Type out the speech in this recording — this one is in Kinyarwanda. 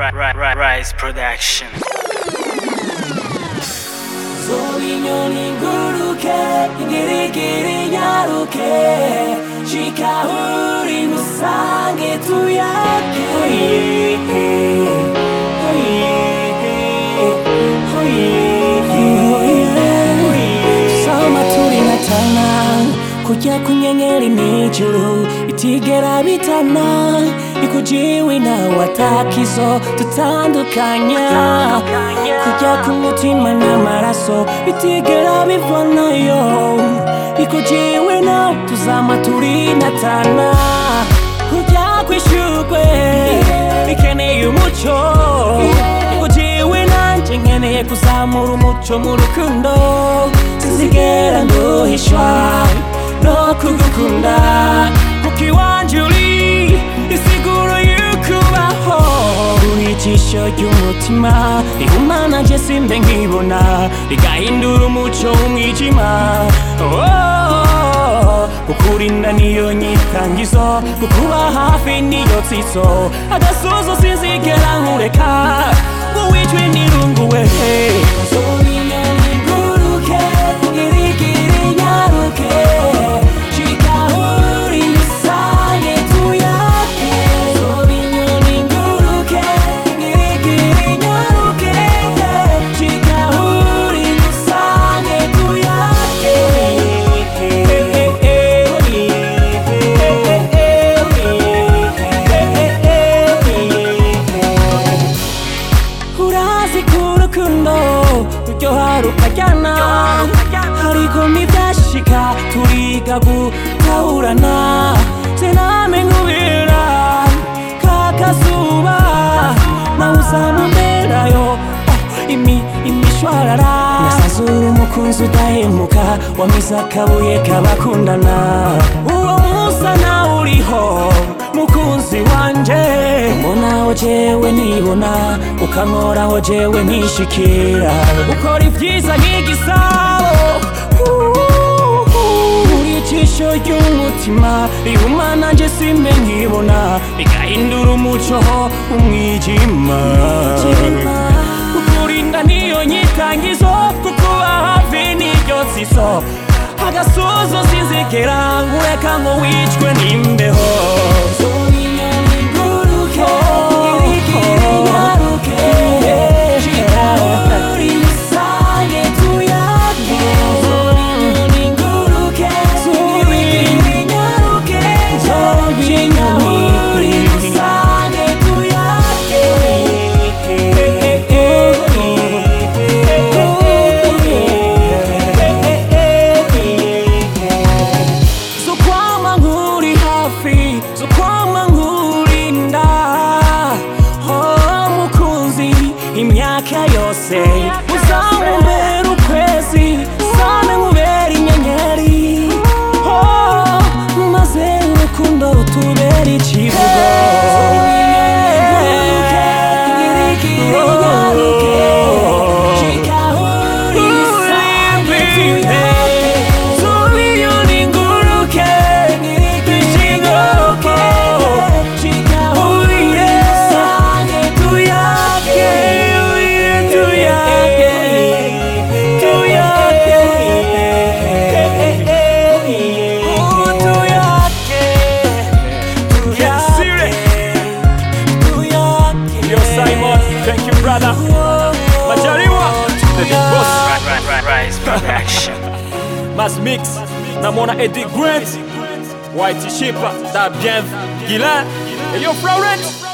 Rise Production. 소리년이 구룩해 이리끼리 야룩해 시카우리 무상의 두약해 kujya ku nyenyeri itigera bitana ikujiwe nawe atakizo tutandukanya kujya ku mutima n'amaraso bitigera bivanayo ikujiwe na tuzama turinatana kujya kwishurwe bikeneye umuco ikujiwe nanjye nkeneye kuzamura umuco mu rukundo sinzigera nduhishwa no kugukunda kuko iwanjye uri isiguro y'ukubaho ijisho ry'umutima rihumana je simbe nkibona rigahindura umuco w'umwijima kukurinda niyo nyitangizo kukuba hafi niyo tsitso agasozo sinzigera nkureka wowe ijwi nirunguwe hey. asa n'ambera ah, imi imishwarara nasazura umukunzi udahemuka wamize akabuye k'abakundana uwo musa nawe uriho mukunzi wanje mbonaho jewe nibona ukankoraho jewe ntishikira ukora ibyiza nk'igisabo uricisho ry'u umutima ihuma nanjye simbe nkibona rigahindura umuco umwijima kukurinda niyo nyitangizo kukuba hafi nibyo nsiso agasuzo sinzigera nkureka ngo wicwe n'imbere Sawe mbere ukwezi Sawe nkubere inyenyeri oh, Maze nice production. Mass mix, namona Eddie Grant, White Shaper, Dab Gav, Gila, et yo Florence.